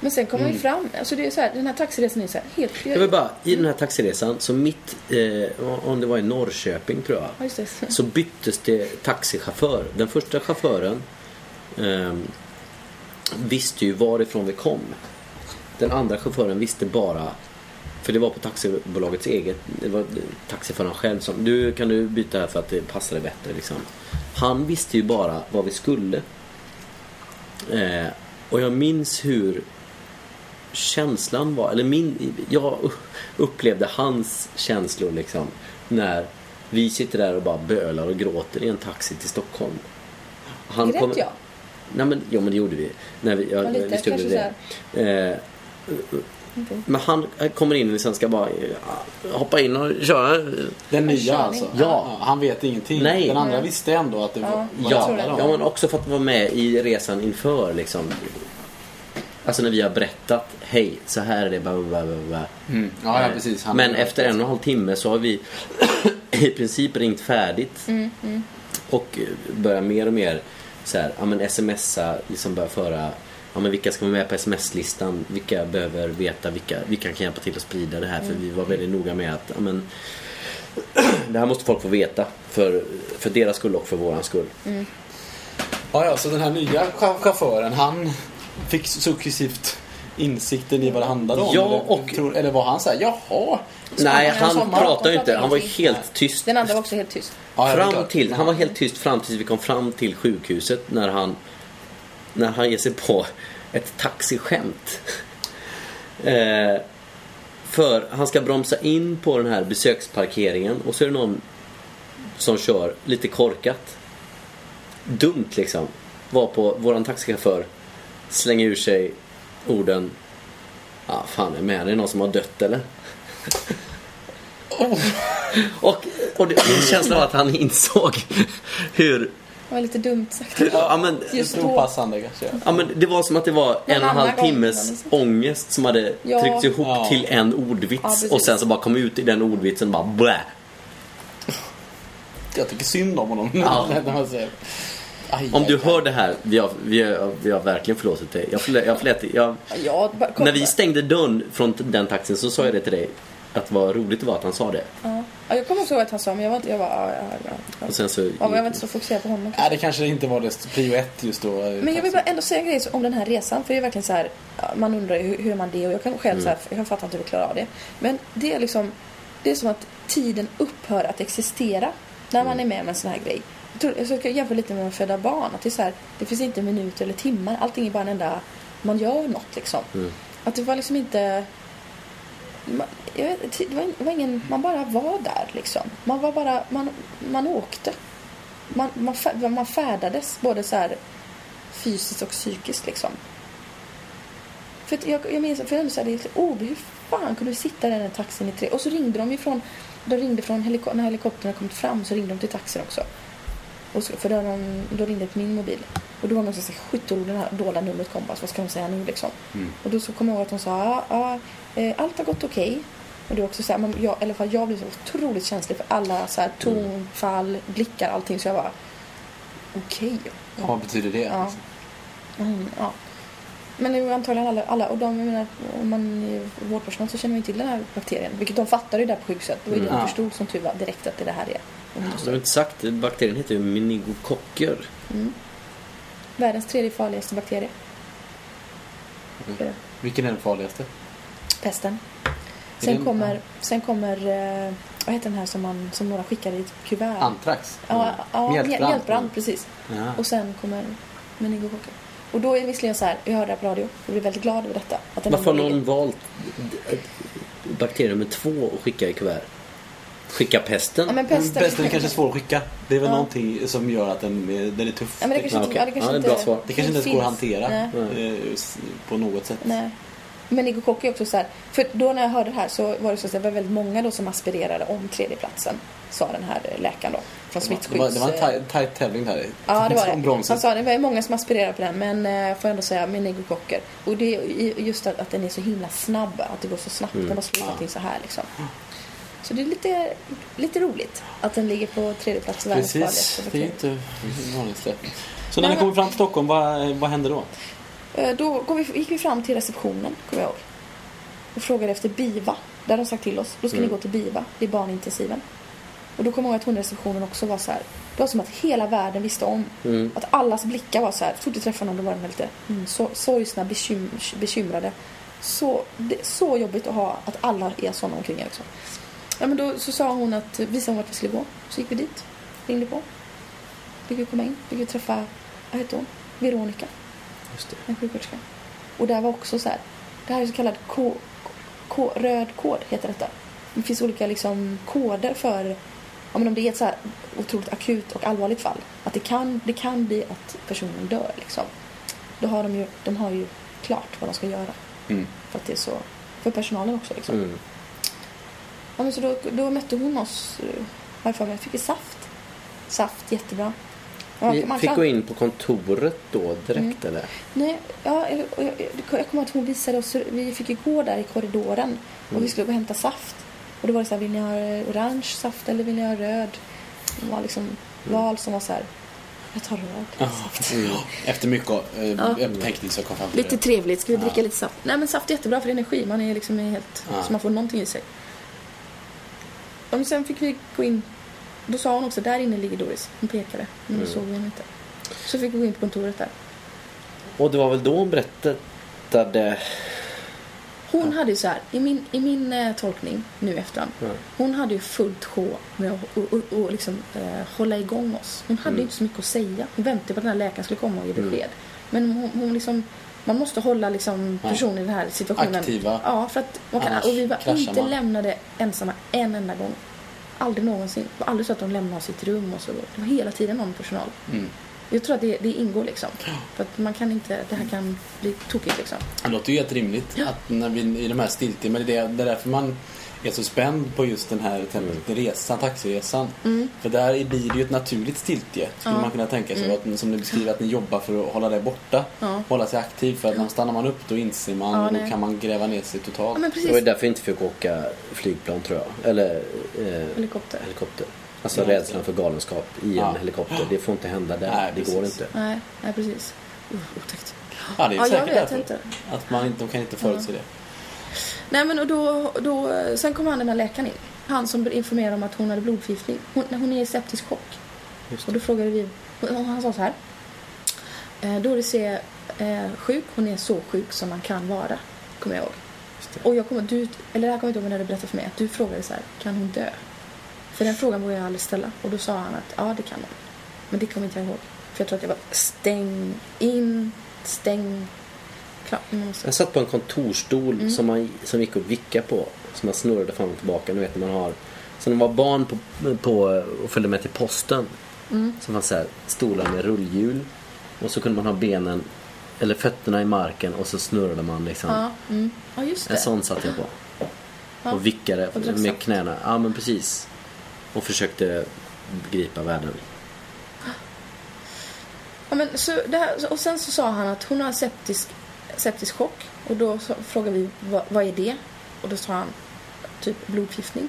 Men sen kommer Mm. vi fram. Alltså det är så här, den här taxiresan är så här helt... Det var bara i den här taxiresan, så mitt, eh, om det var i Norrköping tror jag, Ja, så byttes det taxichaufför. Den första chauffören eh, visste ju varifrån vi kom. Den andra chauffören visste bara, för det var på taxibolagets eget, det var taxiföraren själv som, du kan du byta här för att det passar dig bättre liksom. Han visste ju bara vad vi skulle. Eh, och jag minns hur känslan var, eller min, jag upplevde hans känslor liksom när vi sitter där och bara bölar och gråter i en taxi till Stockholm. Han Grät jag? Nej men, jo men det gjorde vi. När vi, ja, lite, visst gjorde vi kanske det. Eh, men han kommer in och liksom ska bara eh, hoppa in och köra. Den nya körning. alltså? Ja. Han vet ingenting. Nej. Den andra visste ändå att det var vad Ja, ja, men också för att vara med i resan inför liksom. Alltså när vi har berättat, hej, så här är det, bla, bla, bla, bla. Mm. Ja, ja, precis. Han- Men efter en och en halv timme så har vi i princip ringt färdigt. Mm, mm. Och börjar mer och mer så här, ja men smsa, liksom börja föra Ja men vilka ska vara med på sms-listan? Vilka behöver veta? Vilka, vilka kan hjälpa till att sprida det här? För vi var väldigt noga med att ja, men, det här måste folk få veta. För, för deras skull och för våran skull. Ja, ja, så den här nya cha- chauffören, han fick successivt insikten i vad det handlade om? Ja, eller, och- tror, eller var han såhär, jaha? Nej, han sommar." pratade ju inte. Han var ju helt tyst. Den andra var också helt tyst. Fram till, han var helt tyst fram tills vi kom fram till sjukhuset när han när han ger sig på ett taxiskämt. Eh, för han ska bromsa in på den här besöksparkeringen och så är det någon som kör lite korkat. Dumt liksom. Var på våran taxichaufför slänger ur sig orden Ja, fan är med. Det är någon som har dött eller? och, och det, min känsla var att han insåg hur... Det var lite dumt sagt. Ja, men, Just då. opassande kanske. ja, men det var som att det var en och en halv timmes ångest som hade Ja. tryckts ihop Ja. till en ordvits. Ja, och sen så bara kom ut i den ordvitsen bara blä. Jag tycker synd om honom. Ja. Aj, Om du aj. hör det här, vi har, vi har, vi har verkligen förlåtit dig. Jag, förlät, jag, förlät, jag, Ja, när vi stängde dörren från den taxin så sa jag det till dig. Att vad roligt det var att han sa det. ja. Ja, jag kommer också ihåg att han sa, men jag var inte, jag var, ja, ja, ja. Och sen så... ja, men jag var inte så fokuserad på honom. Nej, det kanske inte var det prio ett just då. eh, Men jag vill bara ändå säga en grej om den här resan. För det är verkligen så här, man undrar hur, hur är man det och jag kan själv så här, jag fattar inte hur vi klarar av det. Men det är liksom, det är som att tiden upphör att existera när man är med om en sån här grej. Jag, ska jämföra lite med att föda barn. Att det, är så här, det finns inte minuter eller timmar. Allting är bara en enda, man gör något liksom. Att det var liksom inte... Man, jag vet, det, var, det var ingen, man bara var där liksom. Man var bara, man, man åkte. Man, man, man färdades både så här fysiskt och psykiskt liksom. För jag, jag minns, för jag så här, det är lite, oh, hur fan kunde du sitta där i den taxin i tre? Och så ringde de ju från, de ringde från heliko, när helikoptern hade kommit fram så ringde de till taxin också. Och så, för då, de, då ringde det på min mobil. Och då var de så här skitorolig när det dolda numret kom. Alltså, vad ska de säga nu liksom? Och då så kommer jag ihåg att de sa, ja, ja eh, allt har gått okej. Och det var också så här, men jag, i alla fall jag blev så otroligt känslig för alla så här tonfall, blickar, allting. Så jag bara, okej. Ja, vad betyder det? Ja. Mm, ja. Men det var antagligen alla, alla och de, jag menar, om man är vårdpersonal så känner man ju till den här bakterien. Vilket de fattade ju där på sjukhuset. Det var ju det de Ja. förstod som tur var direkt att det det här är. Jag har inte sagt, bakterien heter ju meningokocker. Världens tredje farligaste bakterie. Mm. Vilken är den farligaste? Pesten. Är Sen det- kommer, ja. sen kommer eh, vad heter den här som, man, som några skickade i ett kuvert? Antrax? Ja, ja mjältbrand. mjältbrand, precis. Ja. Och sen kommer meningokocker. Och då är det visserligen så här, jag hörde det här på radio. Jag blev väldigt glad över detta. Att den Varför har någon valt bakterie nummer två och skicka i kuvert? Skicka pesten? Ja, men Men pesten. Pesten är kanske svår att skicka. Det är väl Ja. någonting som gör att den, är- den är tuff. Ja, men det kanske Ja, inte, okej. ja, det kanske Ja, det är inte, bra svar. Det kanske inte ens går att hantera Nej. eh, s- på något sätt. Nej. Men Nigokock är också så här, för då när jag hörde det här så var det så att det var väldigt många då som aspirerade om tredjeplatsen, sa den här läkaren då, från Det var, smittskydds... det var en taj- tajt tävling där. Ja, det var det. Han sa det var många som aspirerade på den, men eh, får jag ändå säga meningokocker. Och det är ju just att, att den är så himla snabb, att det går så snabbt, den bara slår Ja. allting så här liksom. Så det är lite, lite roligt att den ligger på tredje plats i världens Precis, det är inte det vanligaste. Så när ni kommer fram till Stockholm, vad, vad händer då? Eh, Då gick vi fram till receptionen, kommer jag ihåg. Och frågade efter BIVA. Där har de sagt till oss, då ska ni gå till BIVA. Det är barnintensiven. Och då kommer jag ihåg att hon i receptionen också var så här. Det var som att hela världen visste om. Mm. Att allas blickar var så här. Så fort jag träffade någon då var de lite mm, så, sorgsna, bekym, bekymrade. Så, det, så jobbigt att ha att alla är sådana omkring en. Liksom. Ja, men då så sa hon att hon vart vi skulle gå. Så gick vi dit, ringde på. Fick vi komma in, fick vi träffa, vad heter hon? Veronica Just det. en sjuksköterska. Och där var också så här, det här är så kallad ko, ko, röd kod heter detta. Det finns olika liksom koder för ja, men om det är ett så här otroligt akut och allvarligt fall. Att det kan, det kan bli att personen dör liksom. Då har de ju, de har ju klart vad de ska göra. Mm. För att det är så, för personalen också liksom. Mm. Ja, men så då, då mötte hon oss, eh, har jag för mig, fick vi saft. Saft, jättebra. Ja, Ni fick gå in på kontoret då direkt eller? Nej, ja, jag, jag, jag, kommer ihåg att hon visade oss, vi fick ju gå där i korridoren och vi skulle gå och hämta saft. Och då var det så här, vill ni ha orange saft eller vill ni ha röd? Det var liksom val som var så här, jag tar röd saft. Mm. Efter mycket eh, Ja. så kom fram till Lite det. trevligt, ska vi Ja. dricka lite saft? Nej men saft är jättebra för energi, man är liksom helt, så man får någonting i sig. Men sen fick vi gå in, då sa hon också, där inne ligger Doris. Hon pekade, men då såg vi henne inte. Så fick vi gå in på kontoret där. Och det var väl då hon berättade... Hon hade ju så här, i min, i min eh, tolkning nu efterhand, Ja. hon hade ju fullt sjå med att och, och, och liksom, eh, hålla igång oss. Hon hade ju inte så mycket att säga. Hon väntade på att den här läkaren skulle komma och ge besked. Men hon, hon liksom, man måste hålla liksom Ja. personen i den här situationen. Aktiva. Ja, för att man kan, och vi var inte man. lämnade ensamma en enda gång. Aldrig någonsin. Det var aldrig så att de lämnade oss i ett rum och så. Det var hela tiden någon personal. Mm. Jag tror att det, det ingår liksom. För att man kan inte, det här kan bli tokigt liksom. Det låter ju helt rimligt att när vi i de här stiltje, men det är, det är därför man är så spänd på just den här templet, resan, taxiresan. För där blir det ju ett naturligt stiltje, skulle Ja. man kunna tänka sig. Att, som ni beskriver, att ni jobbar för att hålla det borta. Ja. Hålla sig aktiv, för att när stannar man upp då inser man, Ja, då nej. kan man gräva ner sig totalt. Ja men Det var därför jag inte fick åka flygplan tror jag. Eller eh, Helikopter. helikopter. Alltså Ja. rädslan för galenskap i Ja. en helikopter. Det får inte hända där. Nej, det går inte. Nej, nej precis. Uh, otäckt. Ja, det är Ja, jag säkert vet därför. inte. Att man inte, de kan inte förutse det. Nej men och då, då, sen kom han den här läkaren in. Han som informerade om att hon hade blodförgiftning. Hon, hon är i septisk chock. Och då frågade vi, och han sa så här. Eh, Doris är eh, sjuk, hon är så sjuk som man kan vara. Kommer jag ihåg. Just det. Och jag kommer, du, eller det här kommer jag inte ihåg men du hade berättat för mig. Att du frågade så här, kan hon dö? För den frågan vågade jag aldrig ställa. Och då sa han att ja det kan hon. Men det kommer inte jag ihåg. För jag tror att jag var stäng in, stäng, man måste- Jag satt på en kontorsstol Mm. som, man, som gick att vicka på. Som man snurrade fram och tillbaka. Nu vet när man har. Så när man var barn på, på, och följde med till posten. Mm. Så fanns så här stolar med rullhjul. Och så kunde man ha benen eller fötterna i marken och så snurrade man liksom. Ja, mm. ja det. En sån satt jag på. Ja. Och vickade Och med knäna. Ja men precis. Och försökte begripa världen. Ja, men så det här, och sen så sa han att hon har septisk, septisk chock. Och då så, frågade vi vad, vad är det? Och då sa han typ blodförgiftning.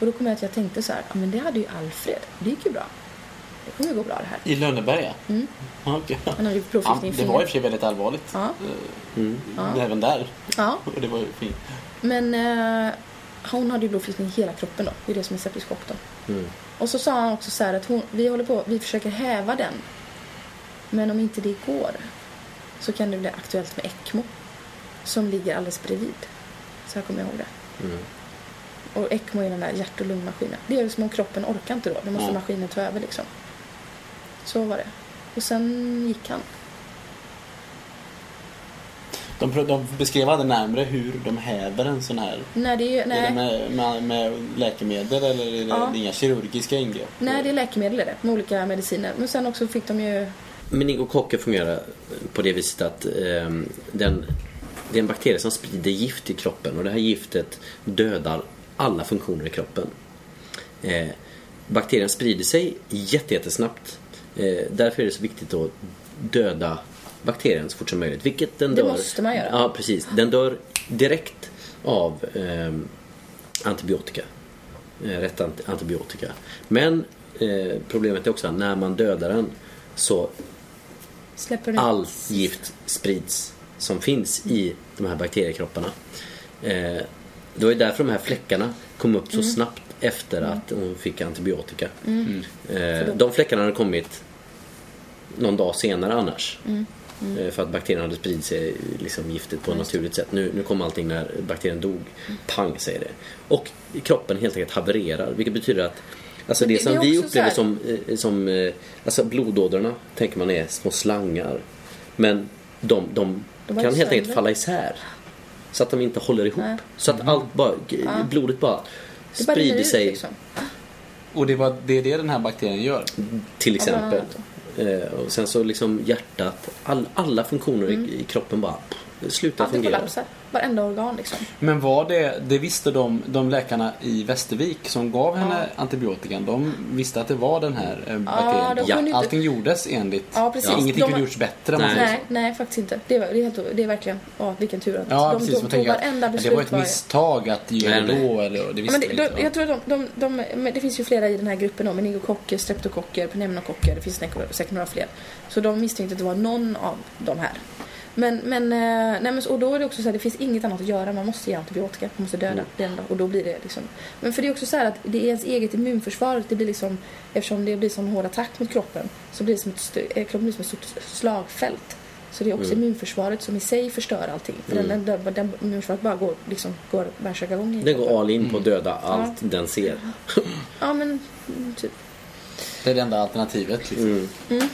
Och då kom jag att jag tänkte så här, ja men det hade ju Alfred. Det gick ju bra. Det kommer ju gå bra det här. I Lönneberga? Mm. Ja, okej. Han hade ju Ja, blodförgiftning i det var i och för sig väldigt allvarligt. Ja. Mm. Eh, Även där. Ja, Och det var ju fint. men eh, hon hade ju blodförgiftning i hela kroppen då. Det är det som är septisk chock då. Mm. Och så sa han också så här att hon, vi håller på, vi försöker häva den. Men om inte det går så kan det bli aktuellt med ECMO. Som ligger alldeles bredvid. Så jag kommer ihåg det. Mm. Och ECMO är den där hjärt och lungmaskinen. Det är som om kroppen orkar inte då. Då måste Ja. maskinen ta över liksom. Så var det. Och sen gick han. De, de beskrev aldrig närmare hur de häver en sån här. Nej, det är, Är det nej, med, med, med läkemedel eller är det, Ja. det är inga kirurgiska ingrepp? nej, det är läkemedel är det. Med olika mediciner. Men sen också fick de ju... Meningokocker fungerar på det viset att ehm, den, det är en bakterie som sprider gift i kroppen och det här giftet dödar alla funktioner i kroppen. Eh, bakterien sprider sig jätte- jättesnabbt. Eh, därför är det så viktigt att döda bakterien så fort som möjligt. Vilket den Det dör. måste man göra. Ja, precis. Den dör direkt av ehm, antibiotika. Eh, rätt ant- antibiotika. Men eh, problemet är också att när man dödar den så Släpper den all gift sprids som finns i de här bakteriekropparna. Eh, det var därför de här fläckarna kom upp så Mm. snabbt efter att hon fick antibiotika. Mm. Eh, de fläckarna hade kommit någon dag senare annars. Mm. Eh, För att bakterien hade spridit sig, liksom giftet på ett naturligt sätt. Nu, nu kom allting när bakterien dog. Mm. Pang säger det. Och kroppen helt enkelt havererar. Vilket betyder att Alltså det, det- som det vi upplever som, eh, som eh, alltså blodådrorna tänker man är små slangar. Men de, de, De kan helt enkelt falla isär. Så att de inte håller ihop. Nej. Så att allt bara, g- blodet bara bara sprider ut, sig liksom. Och det, var, det är det den här bakterien gör. till Ja, exempel. Eh, Eh, och sen så liksom hjärtat, all, alla funktioner i, i kroppen bara pff, slutar Allting fungera. kollapsar. Varenda organ liksom. Men var det, det visste de, de läkarna i Västervik som gav henne antibiotikan. De visste att det var den här eh, bakterien. de kunde inte- Allting gjordes enligt... Ja, precis. Ingenting De- kunde gjorts bättre Nej. Nej, nej faktiskt inte. Det, var, det, är, helt, det är verkligen, ja vilken tur att Ja, de precis. tog, tog varenda det beslut. var ett var- misstag att ge det då. Eller, det Ja, visste men det, de, va? jag tror att de, de, de, det finns ju flera i den här gruppen då, meningokocker, streptokocker, pneumokocker, det finns säkert säkert några fler. Så de misstänkte att det var någon av de här. Men, men, eh, nej, men och då är det också så här, det finns inget annat att göra, man måste ge antibiotika, man måste döda Mm. det enda och då blir det liksom. Men för det är också så här att det är ens eget immunförsvar, det blir liksom, eftersom det blir sån hård attack mot kroppen så blir det som ett, eh, kroppen blir som ett stort slagfält. Så det är också Mm. immunförsvaret som i sig förstör allting. För den, den, den, den immunförsvaret bara går, liksom, går bärsärkagång i Den går all in på att döda allt den ser. Ja men mm, typ. Det är det enda alternativet. Liksom. Mm.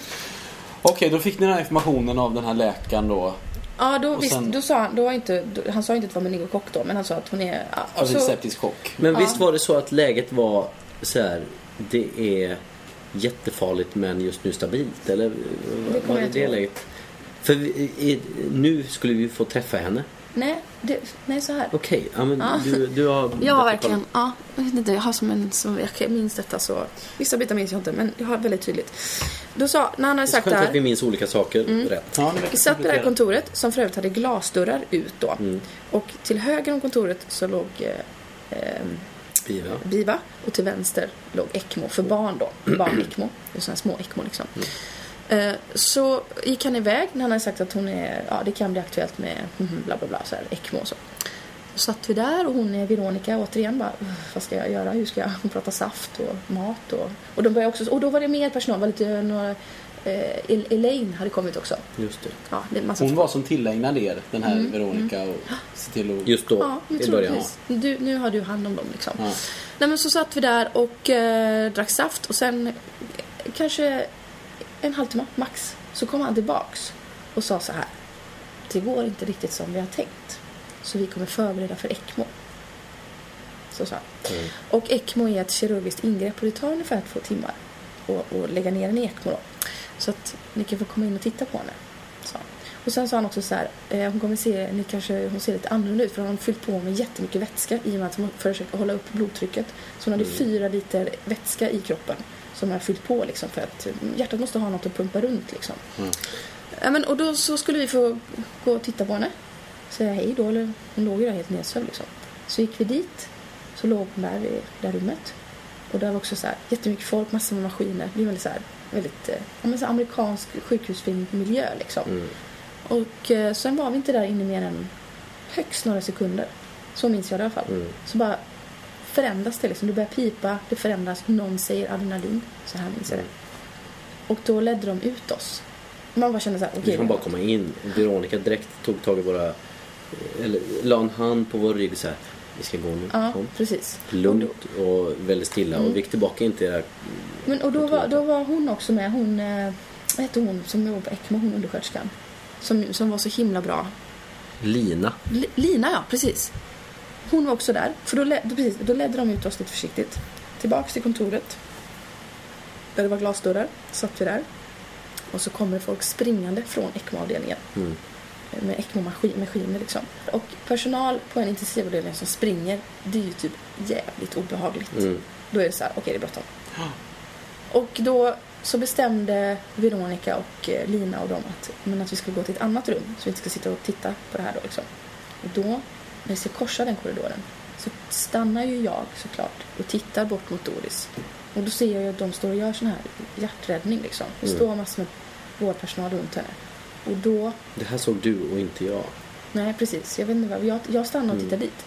Okej, då fick ni den här informationen av den här läkaren då. Ja då, Och visst, sen- då sa han, då var inte, då, han sa inte att det var meningokock då men han sa att hon är... Ja, Alltså så, septisk chock. Men Ja. visst var det så att läget var så här. Det är jättefarligt men just nu stabilt? Eller Det var det det läget? För vi, i, nu skulle vi få träffa henne. Nej, det, nej så här. Okej, ja, men Ja. du, du har... Ja bättre verkligen. Ja, jag vet inte, jag har som en, som, jag minns detta så. Vissa bitar minns jag inte men jag har väldigt tydligt. Då sa, när han hade sagt Det det är skönt att vi här. minns olika saker Mm. rätt. Ja, Vi satt på det här kontoret som för övrigt hade glasdörrar ut då. Mm. Och till höger om kontoret så låg eh, eh, Biva. Biva och till vänster låg ECMO för barn då. Barn-ECMO. Det är sådana små ECMO liksom. Eh, Så gick han iväg när han hade sagt att hon är, ja det kan bli aktuellt med mhm, bla bla bla, så här, ECMO och så. Då satt vi där och hon är Veronica återigen bara, "Uff, vad ska jag göra? Hur ska jag hon prata saft och mat och... Och, de började också, och då var det mer personal, var lite några... Eh, El- Elaine hade kommit också. Just det. Ja, det Hon var som tillägnade er, den här Veronica, och se till att... Just då, Ja, jag i tror början. Du, nu har du hand om dem liksom. Ja. Nej men så satt vi där och eh, drack saft och sen eh, kanske en halvtimme max så kom han tillbaks och sa så här. Det går inte riktigt som vi har tänkt. Så vi kommer förbereda för ECMO. Så sa han. Mm. Och ECMO är ett kirurgiskt ingrepp och det tar ungefär två timmar att att lägga ner en i ECMO då. Så att ni kan få komma in och titta på henne. han. Och sen sa han också så här, eh, hon kommer se, ni kanske, hon ser lite annorlunda ut för hon har fyllt på med jättemycket vätska i och med att hon försöker hålla upp blodtrycket. Så hon hade fyra liter vätska i kroppen som har fyllt på liksom för att eh, hjärtat måste ha något att pumpa runt liksom. Mm. Ja, men, och då så skulle vi få gå och titta på henne. Säga hej då, eller hon låg ju där helt nedsövd liksom. Så gick vi dit, så låg hon där i det där rummet. Och där var också så här, jättemycket folk, massor med maskiner. Det är väldigt så här, väldigt, eh, ja, men så amerikansk sjukhusfilmmiljö liksom. Mm. Och eh, sen var vi inte där inne mer än högst några sekunder. Så minns jag det i alla fall. Mm. Så bara förändras det liksom. Det börjar pipa, det förändras, någon säger adrenalin. Så här minns jag det. Och då ledde de ut oss. Man bara kände så här, okej. Vi kan bara komma in. Veronica direkt tog tag i våra... Eller la en hand på vår rygg så här. Vi ska gå nu. Ja, Kom. precis. Lugnt och väldigt stilla. Och vi gick tillbaka in till. Men, och då var, då var hon också med. Hon, eh, vad hette hon som jobbar på ECMO, hon undersköterskan. Som, som var så himla bra. Lina. Li- Lina, ja, precis. Hon var också där. För då, led, då, precis, då ledde de ut oss lite försiktigt. Tillbaks till kontoret. Där det var glasdörrar. Satt vi där. Och så kommer folk springande från ECMO-avdelningen. Mm. Med ECMO-maskiner liksom. Och personal på en intensivavdelning som springer, det är ju typ jävligt obehagligt. Mm. Då är det så här, okej det är bråttom. Och då så bestämde Veronica och eh, Lina och dem att, men att vi ska gå till ett annat rum så vi inte ska sitta och titta på det här då liksom. Och då, när vi ska korsa den korridoren, så stannar ju jag såklart och tittar bort mot Doris. Och då ser jag ju att de står och gör sån här hjärträddning liksom. Det Mm. står massor med vårdpersonal runt henne. Och då Det här såg du och inte jag. Nej, precis. Jag vet inte vad. Jag, jag stannar och tittar dit.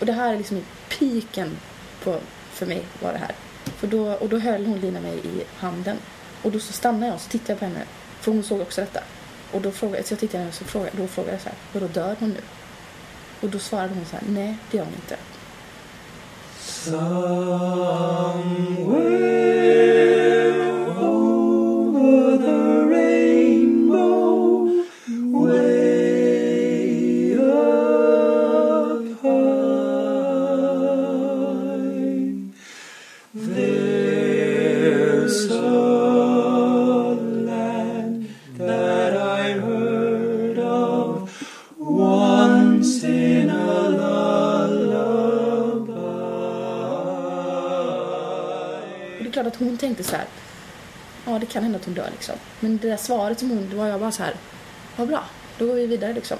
Och det här är liksom i piken på, för mig var det här. För då, och då höll hon Lina mig i handen. Och då så stannade jag och så tittade jag på henne. För hon såg också detta. Och då frågade så jag tittade på henne och så frågade, då frågade jag så här. Vadå dör hon nu? Och då svarade hon så här. Nej, det gör hon inte. Somewhere tänkte så här. Ja, det kan hända att hon dör liksom. Men det där svaret som hon, då var jag bara så här. Vad bra, då går vi vidare liksom.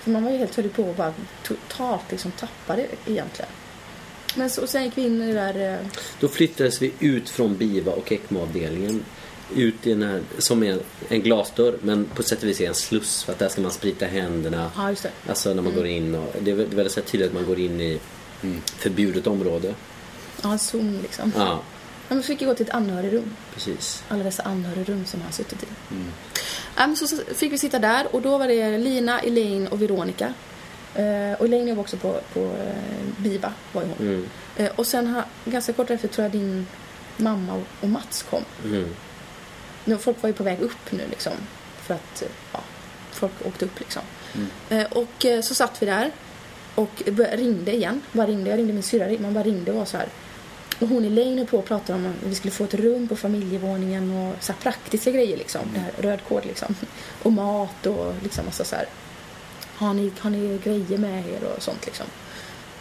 För man var ju helt höll på att bara totalt liksom tappa det egentligen. Men så, och sen gick vi in i det där... eh, Då flyttades vi ut från BIVA och ECMO-avdelningen. Ut i den här, som är en glasdörr men på sätt och vis är en sluss för att där ska man sprita händerna. Ja, just det. Alltså när man går in och det är väl- det är väldigt tydligt att man går in i förbjudet område. Ja, en zon liksom. Ja. Men så fick jag gå till ett anhörigrum. precis. Alla dessa anhörigrum som har suttit i. Men så, fick vi sitta där och då var det Lina, Elaine och Veronica. Eh, och Elaine var också på, på eh, BIVA, var hon. Mm. Eh, och sen ganska kort efter tror jag din mamma och, Mats kom. Mm. Folk var ju på väg upp nu liksom. För att, ja, folk åkte upp liksom. Eh, och så satt vi där och ringde igen. Bara ringde, jag ringde min syrra, man bara ringde och var så här. Och hon Elaine höll på och pratade om att vi skulle få ett rum på familjevåningen och så praktiska grejer liksom. Det här röd kod liksom. Och mat och liksom massa så här. Har ni, har ni grejer med er och sånt liksom.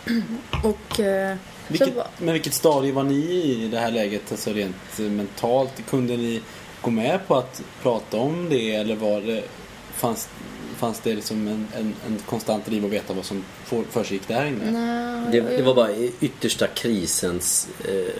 Och... Eh, så Vilket, var- men vilket stadie var ni i i det här läget, alltså rent eh, mentalt? Kunde ni gå med på att prata om det eller var det, fanns, fanns det liksom en, en, en konstant driv att veta vad som för- försiggick där inne? Nej, Det, det var bara yttersta krisens eh,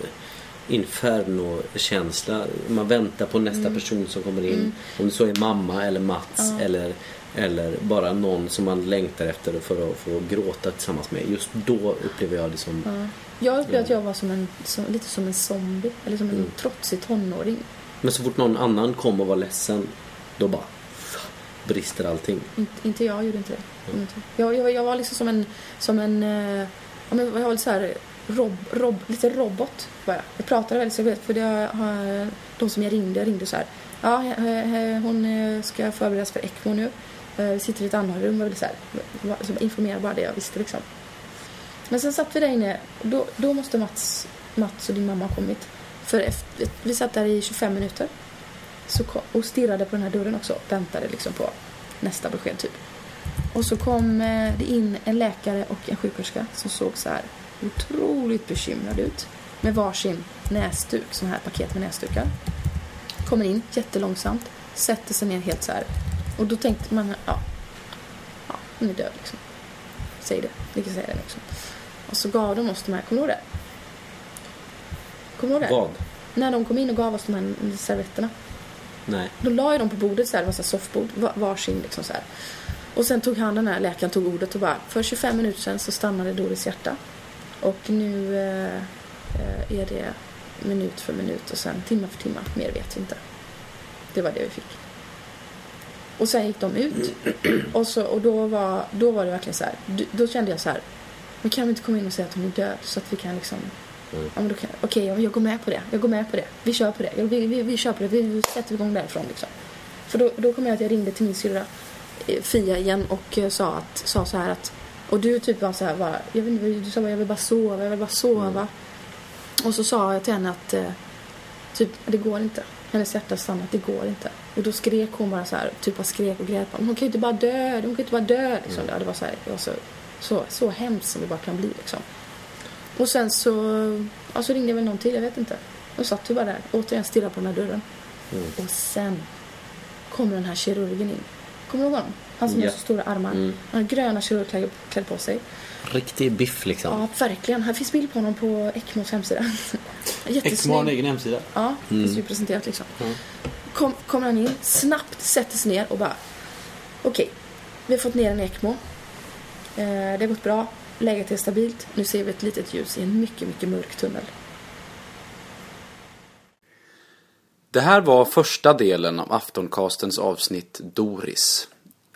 inferno-känsla. Man väntar på nästa Mm. person som kommer in. Om det så är mamma eller Mats eller, eller bara någon som man längtar efter för att få gråta tillsammans med. Just då upplever jag det som... Ja. Jag upplevde att jag var som en, som, lite som en zombie. Eller som en Mm. trotsig tonåring. Men så fort någon annan kom och var ledsen, då bara brister allting. Inte, inte jag gjorde inte det. Inte. Jag, jag, jag var liksom som en, som en, eh, ja, men jag var lite så här, rob, rob, lite robot. Var jag. jag pratade väldigt, så jag vet, för det har, de som jag ringde, ringde så här. Ja, hon eh, ska förberedas för ECMO nu. Eh, Vi sitter i ett anhörigrum. Var väldigt så här, så informera bara det jag visste liksom. Men sen satt vi där inne då, då måste Mats, Mats och din mamma ha kommit. För efter, vi satt där i 25 minuter. Så kom, och stirrade på den här dörren också. Väntade liksom på nästa besked typ. Och så kom eh, det in en läkare och en sjuksköterska som såg så här otroligt bekymrad ut. Med varsin näsduk, sån här paket med näsdukar. Kommer in jättelångsamt, sätter sig ner helt så här. Och då tänkte man, ja, ja hon är död liksom. Säg det, vi kan säga det liksom. Och så gav de oss de här, kommer du ihåg det? Kommer du ihåg det? Vad? När de kom in och gav oss de här servetterna. Nej. Då la ju de på bordet så här, det var så här soffbord, varsin liksom så här. Och sen tog han den här läkaren tog ordet och bara, för 25 minuter sedan så stannade Doris hjärta. Och nu eh, eh, är det minut för minut och sen timme för timme, mer vet vi inte. Det var det vi fick. Och sen gick de ut och, så, och då, var, då var det verkligen så här, då kände jag så här, men kan vi inte komma in och säga att hon är död så att vi kan liksom Mm. Ja, men då kan, okej, men jag går med på det. Jag går med på det. Vi kör på det. Vi, vi, vi kör på det. Vi, vi sätter igång därifrån liksom. För då, då kom jag att jag ringde till min syrra eh, Fia igen och eh, sa, att, sa så här att och du typ var så här bara, jag vet inte, du sa bara jag vill bara sova, jag vill bara sova. Och så sa jag till henne att eh, typ, det går inte. Hennes hjärta stannat, det går inte. Och då skrek hon bara så här, typ bara skrek och grät. Hon kan ju inte bara dö, hon kan ju inte bara dö. Liksom. Ja, det var så här, det var så, så, så hemskt som det bara kan bli liksom. Och sen så, ja, så ringde jag väl någon till, jag vet inte. Och satt vi bara där, återigen stirrade på den här dörren. Mm. Och sen kommer den här kirurgen in. Kommer du ihåg honom? Han som Ja. har så stora armar. Mm. Han har gröna kirurgkläder på sig. Riktig biff liksom. Ja, verkligen. Här finns bild på honom på ECMOs hemsida. ECMO har en egen hemsida. Ja, det Mm. finns ju presenterat liksom. Mm. Kom, kommer han in, snabbt sätter sig ner och bara Okej, vi har fått ner en ECMO. Eh, det har gått bra. Läget är stabilt. Nu ser vi ett litet ljus i en mycket, mycket mörk tunnel. Det här var första delen av Aftoncastens avsnitt Doris.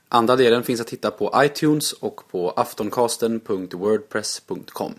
Andra delen finns att hitta på iTunes och på aftoncasten.wordpress.com.